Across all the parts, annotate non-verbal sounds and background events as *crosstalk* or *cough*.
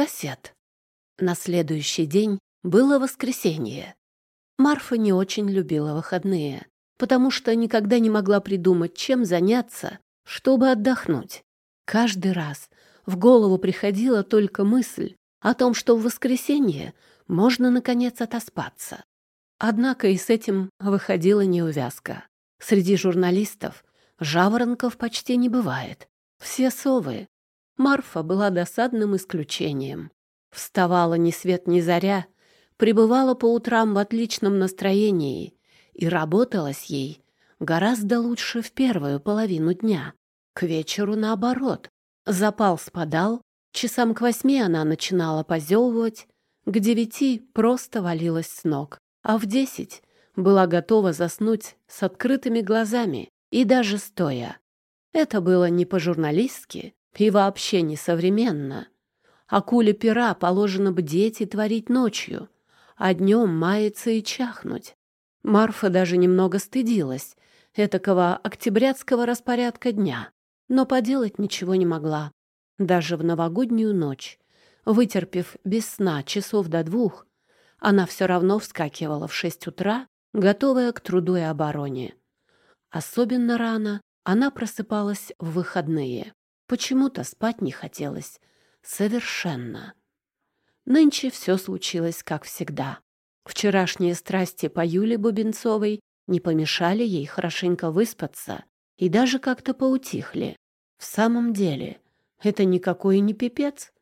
Сосед. На следующий день было воскресенье. Марфа не очень любила выходные, потому что никогда не могла придумать, чем заняться, чтобы отдохнуть. Каждый раз в голову приходила только мысль о том, что в воскресенье можно, наконец, отоспаться. Однако и с этим выходила неувязка. Среди журналистов жаворонков почти не бывает. Все совы. Марфа была досадным исключением. Вставала ни свет ни заря, пребывала по утрам в отличном настроении и работалось ей гораздо лучше в первую половину дня. К вечеру наоборот. Запал спадал, часам к восьми она начинала позевывать, к девяти просто валилась с ног, а в десять была готова заснуть с открытыми глазами и даже стоя. Это было не по-журналистски и вообще не современно. Акуле пера положено бдеть и творить ночью, а днем маяться и чахнуть. Марфа даже немного стыдилась этакого октябрятского распорядка дня, но поделать ничего не могла. Даже в новогоднюю ночь, вытерпев без сна часов до двух, она все равно вскакивала в шесть утра, готовая к труду и обороне. Особенно рано она просыпалась в выходные. Почему-то спать не хотелось. Совершенно. Нынче все случилось как всегда. Вчерашние страсти по Юле Бубенцовой не помешали ей хорошенько выспаться и даже как-то поутихли. В самом деле, это никакой не пипец.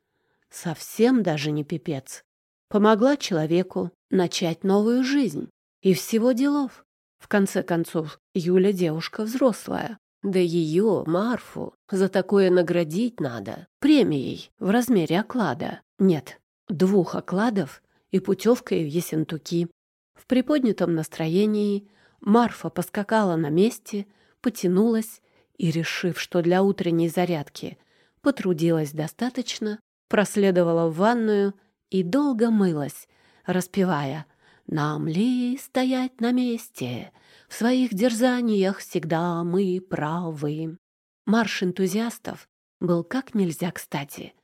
Совсем даже не пипец. Помогла человеку начать новую жизнь. И всего делов. В конце концов, Юля девушка взрослая. Да ее, Марфу, за такое наградить надо. Премией в размере оклада. Нет, двух окладов и путевкой в Есентуки. В приподнятом настроении Марфа поскакала на месте, потянулась и, решив, что для утренней зарядки потрудилась достаточно, проследовала в ванную и долго мылась, распевая «Нам ли стоять на месте? В своих дерзаниях всегда мы правы». Марш энтузиастов был как нельзя кстати,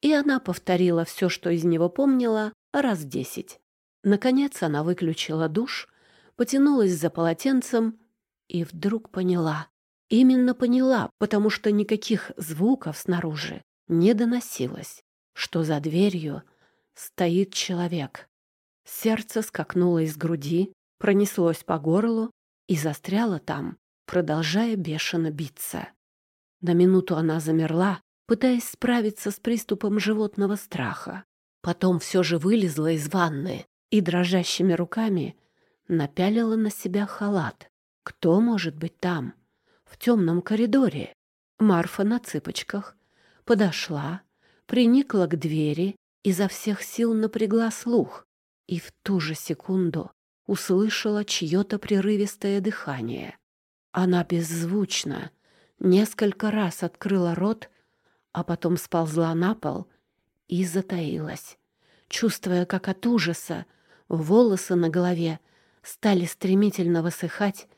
и она повторила все, что из него помнила, раз десять. Наконец она выключила душ, потянулась за полотенцем и вдруг поняла. Именно поняла, потому что никаких звуков снаружи не доносилось, что за дверью стоит человек. Сердце скакнуло из груди, пронеслось по горлу и застряло там, продолжая бешено биться. На минуту она замерла, пытаясь справиться с приступом животного страха. Потом все же вылезла из ванны и дрожащими руками напялила на себя халат. Кто может быть там, в темном коридоре? Марфа на цыпочках подошла, приникла к двери, изо всех сил напрягла слух и в ту же секунду услышала чье-то прерывистое дыхание. Она беззвучно несколько раз открыла рот, а потом сползла на пол и затаилась, чувствуя, как от ужаса волосы на голове стали стремительно высыхать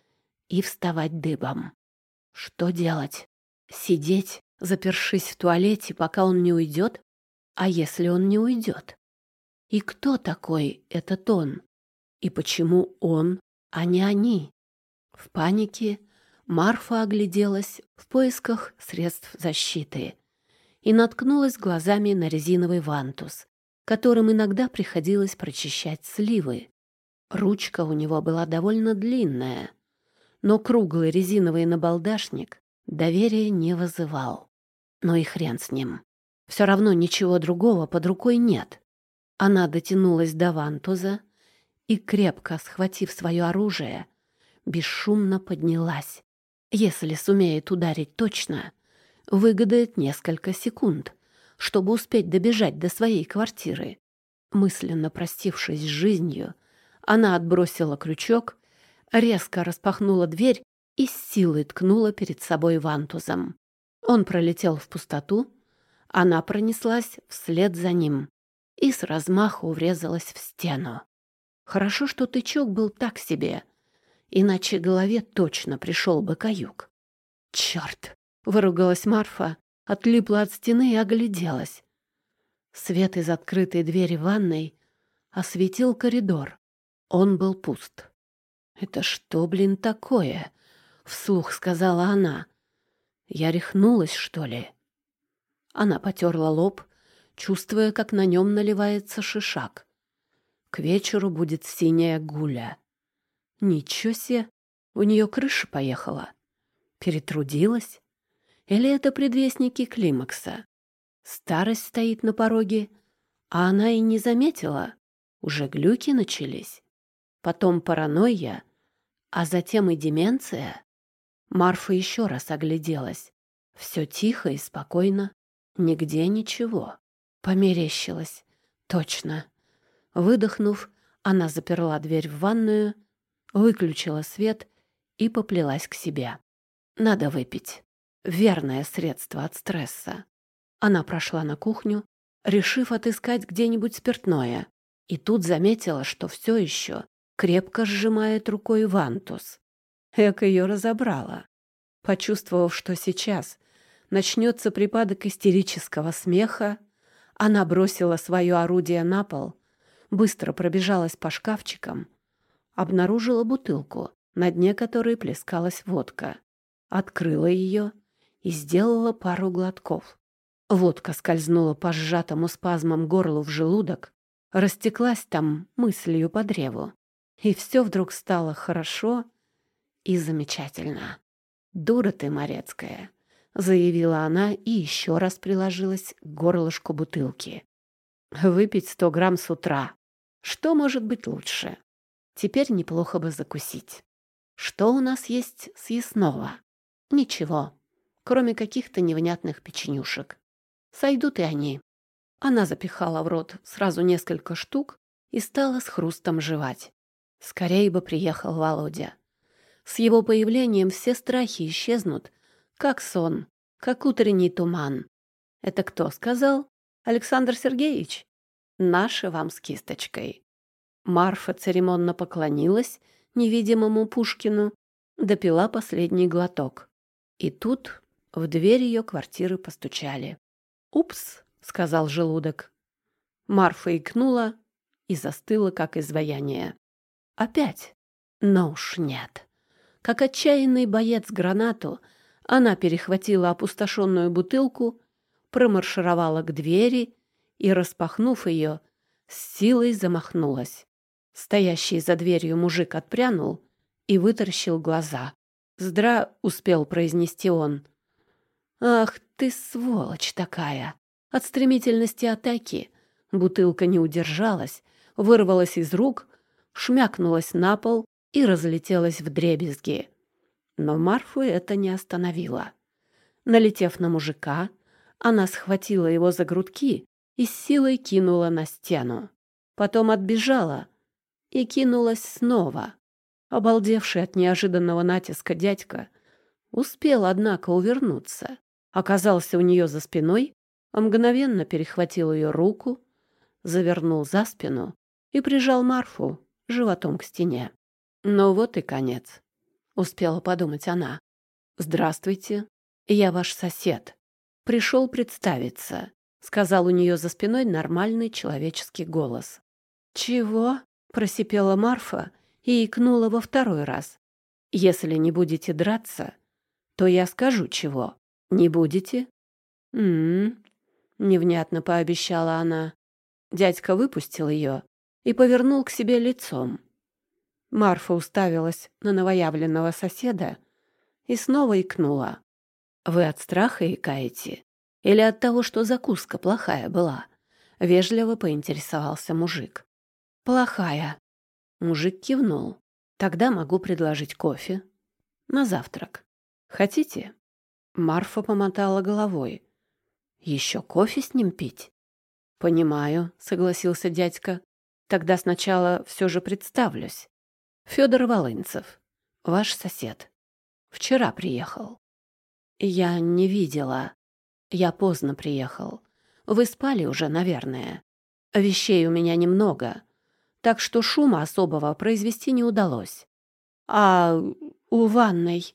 и вставать дыбом. Что делать? Сидеть, запершись в туалете, пока он не уйдет? А если он не уйдет? И кто такой этот он? И почему он, а не они? В панике Марфа огляделась в поисках средств защиты и наткнулась глазами на резиновый вантус, которым иногда приходилось прочищать сливы. Ручка у него была довольно длинная, но круглый резиновый набалдашник доверия не вызывал. Но и хрен с ним. Все равно ничего другого под рукой нет. Она дотянулась до вантуза и, крепко схватив свое оружие, бесшумно поднялась. Если сумеет ударить точно — выгадает несколько секунд, чтобы успеть добежать до своей квартиры. Мысленно простившись с жизнью, она отбросила крючок, резко распахнула дверь и с силой ткнула перед собой вантузом. Он пролетел в пустоту, она пронеслась вслед за ним и с размаху врезалась в стену. Хорошо, что тычок был так себе, иначе голове точно пришел бы каюк. Черт! Выругалась Марфа, отлипла от стены и огляделась. Свет из открытой двери ванной осветил коридор. Он был пуст. «Это что, блин, такое?» — вслух сказала она. «Я рехнулась, что ли?» Она потерла лоб, чувствуя, как на нем наливается шишак. К вечеру будет синяя гуля. Ничего себе, у нее крыша поехала. Перетрудилась? Или это предвестники климакса? Старость стоит на пороге, а она и не заметила. Уже глюки начались. Потом паранойя, а затем и деменция. Марфа еще раз огляделась. Все тихо и спокойно. Нигде ничего. Померещилась. Точно. Выдохнув, она заперла дверь в ванную, выключила свет и поплелась к себе. Надо выпить. Верное средство от стресса. Она прошла на кухню, решив отыскать где-нибудь спиртное, и тут заметила, что все еще крепко сжимает рукой вантус. Эк ее разобрала. Почувствовав, что сейчас начнется припадок истерического смеха, она бросила свое орудие на пол, быстро пробежалась по шкафчикам, обнаружила бутылку, на дне которой плескалась водка, открыла ее и сделала пару глотков. Водка скользнула по сжатому спазмом горлу в желудок, растеклась там мыслью по древу. И все вдруг стало хорошо и замечательно. «Дура ты, Морецкая!» — заявила она и еще раз приложилась к горлышку бутылки. «Выпить сто грамм с утра. Что может быть лучше? Теперь неплохо бы закусить. Что у нас есть съестного? Ничего, кроме каких-то невнятных печенюшек. Сойдут и они». Она запихала в рот сразу несколько штук и стала с хрустом жевать. Скорее бы приехал Володя. С его появлением все страхи исчезнут, как сон, как утренний туман. Это кто сказал? Александр Сергеевич? Наше вам с кисточкой. Марфа церемонно поклонилась невидимому Пушкину, допила последний глоток. И тут в дверь ее квартиры постучали. «Упс», — сказал желудок. Марфа икнула и застыла, как изваяние. Опять? Но уж нет. Как отчаянный боец гранату, она перехватила опустошенную бутылку, промаршировала к двери и, распахнув ее, с силой замахнулась. Стоящий за дверью мужик отпрянул и вытаращил глаза. «Здра!» — успел произнести он. «Ах ты, сволочь такая!» От стремительности атаки бутылка не удержалась, вырвалась из рук, шмякнулась на пол и разлетелась в дребезги. Но Марфу это не остановило. Налетев на мужика, она схватила его за грудки и с силой кинула на стену. Потом отбежала и кинулась снова. Обалдевший от неожиданного натиска дядька успел, однако, увернуться. Оказался у нее за спиной, мгновенно перехватил ее руку, завернул за спину и прижал Марфу животом к стене. Ну вот и конец, успела подумать она. Здравствуйте, я ваш сосед. Пришел представиться, сказал у нее за спиной нормальный человеческий голос. Чего? просипела Марфа и икнула во второй раз. Если не будете драться, то я скажу чего. Не будете? М-м, невнятно пообещала она. Дядька выпустил ее и повернул к себе лицом. Марфа уставилась на новоявленного соседа и снова икнула. «Вы от страха икаете? Или от того, что закуска плохая была?» — вежливо поинтересовался мужик. «Плохая». Мужик кивнул. «Тогда могу предложить кофе. На завтрак. Хотите?» Марфа помотала головой. «Еще кофе с ним пить?» «Понимаю», — согласился дядька. Тогда сначала все же представлюсь. Федор Волынцев, ваш сосед. Вчера приехал. Я не видела. Я поздно приехал. Вы спали уже, наверное. Вещей у меня немного, так что шума особого произвести не удалось. А у ванной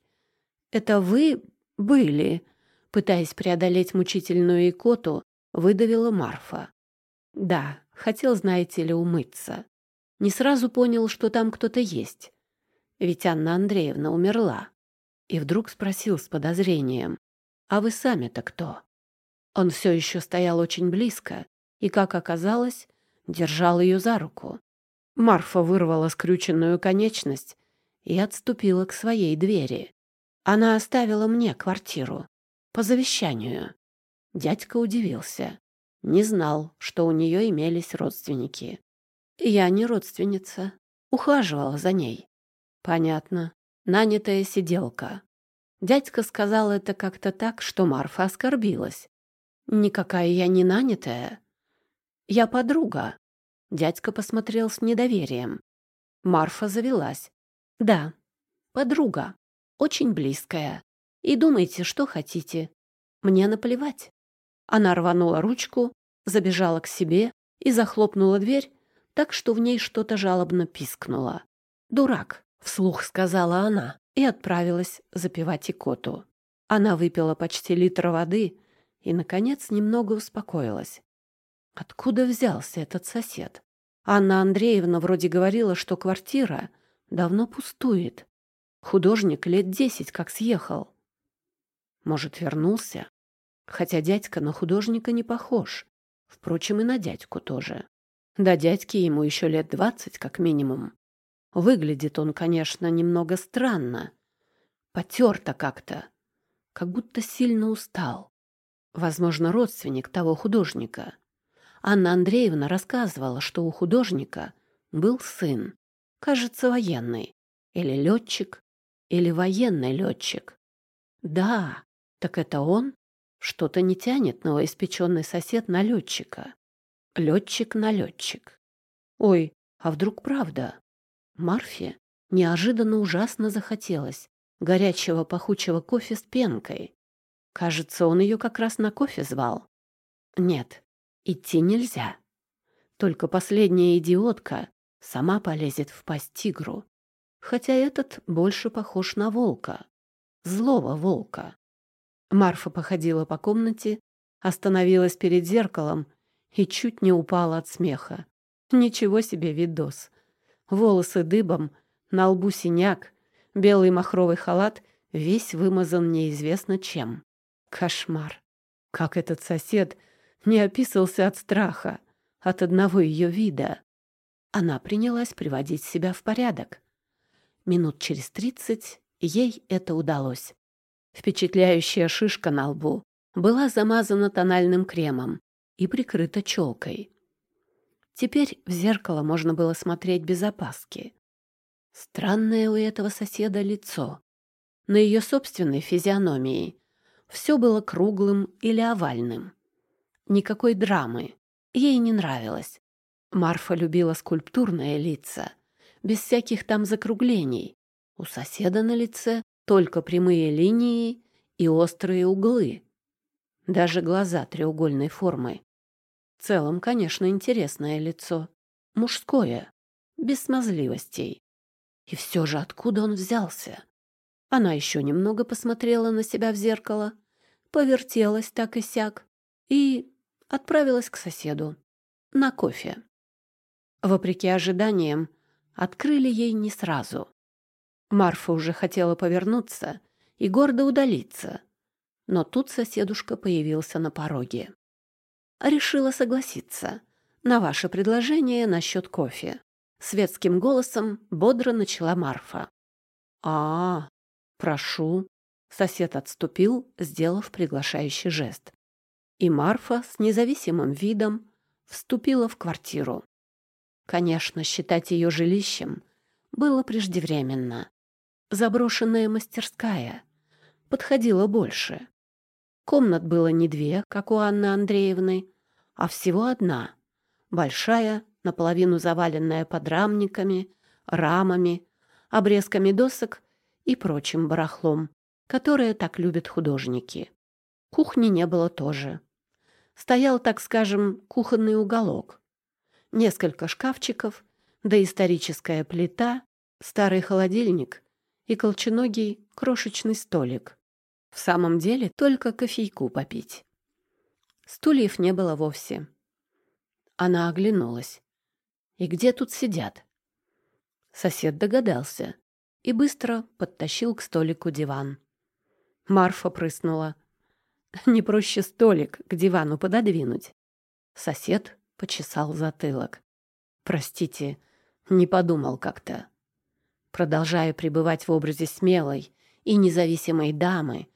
это вы были? Пытаясь преодолеть мучительную икоту, выдавила Марфа. Да, хотел, знаете ли, умыться. Не сразу понял, что там кто-то есть. Ведь Анна Андреевна умерла. И вдруг спросил с подозрением, «А вы сами-то кто?» Он все еще стоял очень близко и, как оказалось, держал ее за руку. Марфа вырвала скрюченную конечность и отступила к своей двери. Она оставила мне квартиру. По завещанию. Дядька удивился. Не знал, что у нее имелись родственники. Я не родственница. Ухаживала за ней. Понятно. Нанятая сиделка. Дядька сказал это как-то так, что Марфа оскорбилась. Никакая я не нанятая. Я подруга. Дядька посмотрел с недоверием. Марфа завелась. Да, подруга. Очень близкая. И думайте, что хотите. Мне наплевать. Она рванула ручку, забежала к себе и захлопнула дверь, так что в ней что-то жалобно пискнуло. «Дурак», — вслух сказала она и отправилась запивать икоту. Она выпила почти литр воды и, наконец, немного успокоилась. Откуда взялся этот сосед? Анна Андреевна вроде говорила, что квартира давно пустует. Художник лет десять как съехал. Может, вернулся? Хотя дядька на художника не похож. Впрочем, и на дядьку тоже. Да дядьки ему еще лет двадцать как минимум. Выглядит он, конечно, немного странно. Потерто как-то. Как будто сильно устал. Возможно, родственник того художника. Анна Андреевна рассказывала, что у художника был сын. Кажется, военный. Или летчик. Или военный летчик. Да, так это он? Что-то не тянет новоиспеченный сосед на летчика. Летчик на летчик. Ой, а вдруг правда? Марфе неожиданно ужасно захотелось горячего пахучего кофе с пенкой. Кажется, он ее как раз на кофе звал. Нет, идти нельзя. Только последняя идиотка сама полезет в пасть тигру. Хотя этот больше похож на волка. Злого волка. Марфа походила по комнате, остановилась перед зеркалом и чуть не упала от смеха. Ничего себе видос. Волосы дыбом, на лбу синяк, белый махровый халат весь вымазан неизвестно чем. Кошмар. Как этот сосед не описался от страха, от одного ее вида. Она принялась приводить себя в порядок. Минут через тридцать ей это удалось. Впечатляющая шишка на лбу была замазана тональным кремом и прикрыта челкой. Теперь в зеркало можно было смотреть без опаски. Странное у этого соседа лицо. На ее собственной физиономии все было круглым или овальным. Никакой драмы. Ей не нравилось. Марфа любила скульптурные лица, без всяких там закруглений. У соседа на лице только прямые линии и острые углы. Даже глаза треугольной формы. В целом, конечно, интересное лицо. Мужское, без смазливостей. И все же откуда он взялся? Она еще немного посмотрела на себя в зеркало, повертелась так и сяк и отправилась к соседу на кофе. Вопреки ожиданиям, открыли ей не сразу. Марфа уже хотела повернуться и гордо удалиться, но тут соседушка появился на пороге. Решила согласиться на ваше предложение насчет кофе. Светским голосом бодро начала Марфа. а, -а прошу. Сосед отступил, сделав приглашающий жест. И Марфа с независимым видом вступила в квартиру. Конечно, считать ее жилищем было преждевременно заброшенная мастерская. Подходила больше. Комнат было не две, как у Анны Андреевны, а всего одна. Большая, наполовину заваленная подрамниками, рамами, обрезками досок и прочим барахлом, которое так любят художники. Кухни не было тоже. Стоял, так скажем, кухонный уголок. Несколько шкафчиков, доисторическая плита, старый холодильник и колченогий крошечный столик. В самом деле только кофейку попить. Стульев не было вовсе. Она оглянулась. И где тут сидят? Сосед догадался и быстро подтащил к столику диван. Марфа прыснула. *laughs* Не проще столик к дивану пододвинуть. Сосед почесал затылок. Простите, не подумал как-то. Продолжая пребывать в образе смелой и независимой дамы,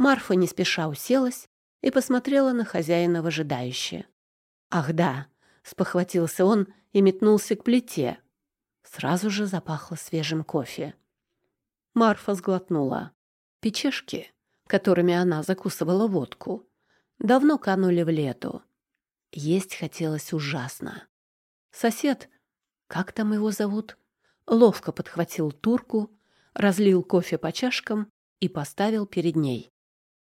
Марфа не спеша уселась и посмотрела на хозяина выжидающе. «Ах да!» — спохватился он и метнулся к плите. Сразу же запахло свежим кофе. Марфа сглотнула. Печешки, которыми она закусывала водку, давно канули в лету. Есть хотелось ужасно. Сосед, как там его зовут, ловко подхватил турку, разлил кофе по чашкам и поставил перед ней.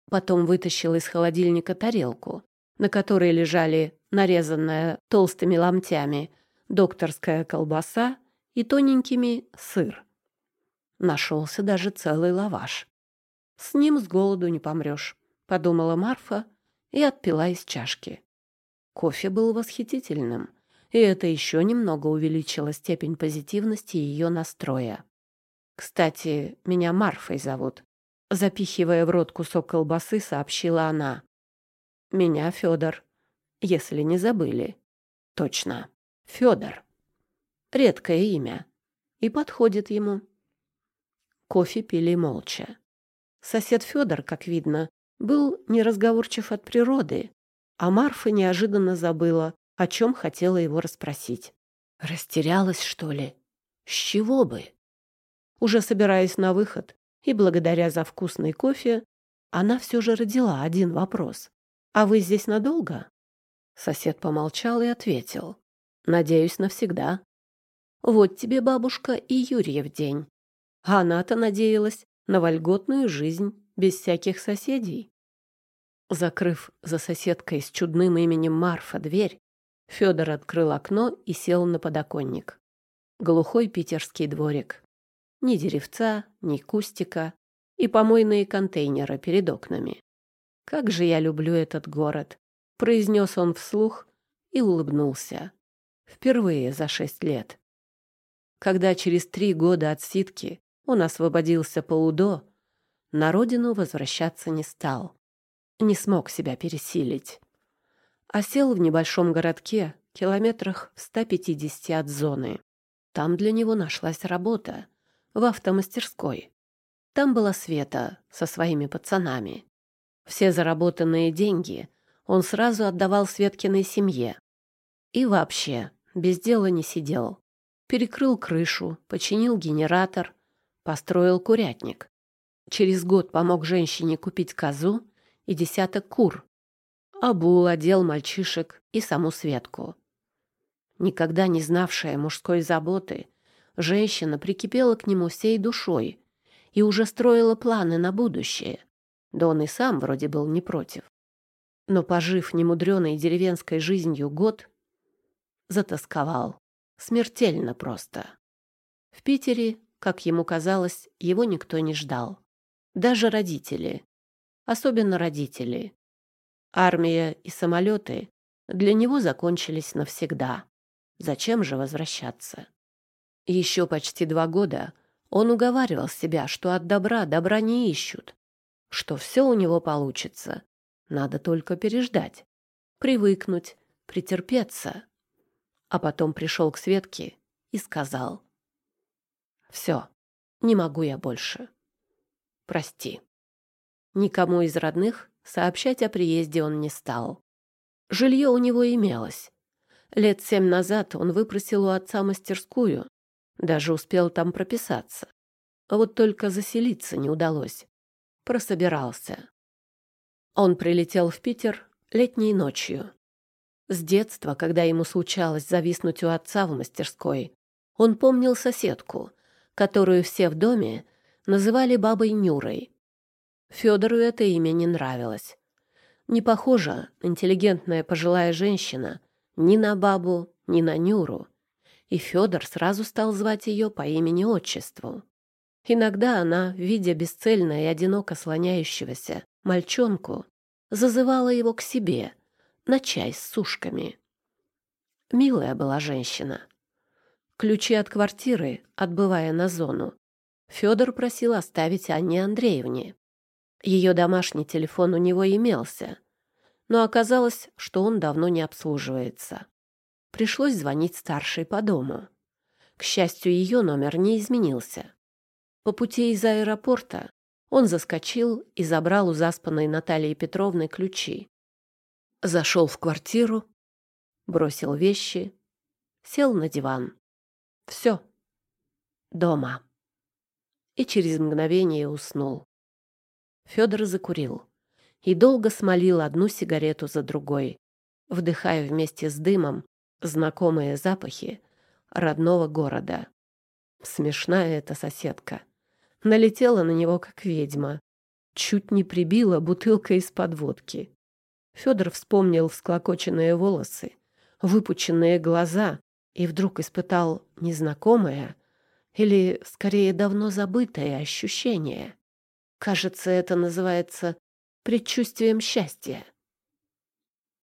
Потом вытащил из холодильника тарелку, на которой лежали нарезанная толстыми ломтями докторская колбаса и тоненькими сыр. Нашелся даже целый лаваш. «С ним с голоду не помрешь», — подумала Марфа и отпила из чашки. Кофе был восхитительным, и это еще немного увеличило степень позитивности ее настроя. «Кстати, меня Марфой зовут», — запихивая в рот кусок колбасы, сообщила она. «Меня Федор, если не забыли». «Точно, Федор. Редкое имя. И подходит ему». Кофе пили молча. Сосед Федор, как видно, был неразговорчив от природы, а Марфа неожиданно забыла, о чем хотела его расспросить. Растерялась, что ли? С чего бы? Уже собираясь на выход, и благодаря за вкусный кофе, она все же родила один вопрос. «А вы здесь надолго?» Сосед помолчал и ответил. «Надеюсь, навсегда». «Вот тебе, бабушка, и Юрьев день». А она-то надеялась на вольготную жизнь без всяких соседей. Закрыв за соседкой с чудным именем Марфа дверь, Федор открыл окно и сел на подоконник. Глухой питерский дворик. Ни деревца, ни кустика и помойные контейнеры перед окнами. «Как же я люблю этот город!» — произнес он вслух и улыбнулся. Впервые за шесть лет. Когда через три года отсидки он освободился по УДО, на родину возвращаться не стал не смог себя пересилить. Осел в небольшом городке, километрах в 150 от зоны. Там для него нашлась работа, в автомастерской. Там была Света со своими пацанами. Все заработанные деньги он сразу отдавал Светкиной семье. И вообще, без дела не сидел. Перекрыл крышу, починил генератор, построил курятник. Через год помог женщине купить козу и десяток кур. Обул, одел мальчишек и саму Светку. Никогда не знавшая мужской заботы, женщина прикипела к нему всей душой и уже строила планы на будущее. Да он и сам вроде был не против. Но, пожив немудреной деревенской жизнью год, затасковал. Смертельно просто. В Питере, как ему казалось, его никто не ждал. Даже родители, особенно родители. Армия и самолеты для него закончились навсегда. Зачем же возвращаться? Еще почти два года он уговаривал себя, что от добра добра не ищут, что все у него получится. Надо только переждать, привыкнуть, претерпеться. А потом пришел к Светке и сказал. «Все, не могу я больше. Прости». Никому из родных сообщать о приезде он не стал. Жилье у него имелось. Лет семь назад он выпросил у отца мастерскую, даже успел там прописаться. Вот только заселиться не удалось. Прособирался. Он прилетел в Питер летней ночью. С детства, когда ему случалось зависнуть у отца в мастерской, он помнил соседку, которую все в доме называли бабой Нюрой. Федору это имя не нравилось. Не похожа интеллигентная пожилая женщина ни на бабу, ни на Нюру. И Федор сразу стал звать ее по имени-отчеству. Иногда она, видя бесцельно и одиноко слоняющегося мальчонку, зазывала его к себе на чай с сушками. Милая была женщина. Ключи от квартиры, отбывая на зону, Федор просил оставить Анне Андреевне. Ее домашний телефон у него имелся, но оказалось, что он давно не обслуживается. Пришлось звонить старшей по дому. К счастью, ее номер не изменился. По пути из аэропорта он заскочил и забрал у заспанной Натальи Петровны ключи. Зашел в квартиру, бросил вещи, сел на диван. Все. Дома. И через мгновение уснул. Федор закурил и долго смолил одну сигарету за другой, вдыхая вместе с дымом знакомые запахи родного города. Смешная эта соседка. Налетела на него, как ведьма. Чуть не прибила бутылкой из-под водки. Федор вспомнил всклокоченные волосы, выпученные глаза и вдруг испытал незнакомое или, скорее, давно забытое ощущение. Кажется, это называется предчувствием счастья.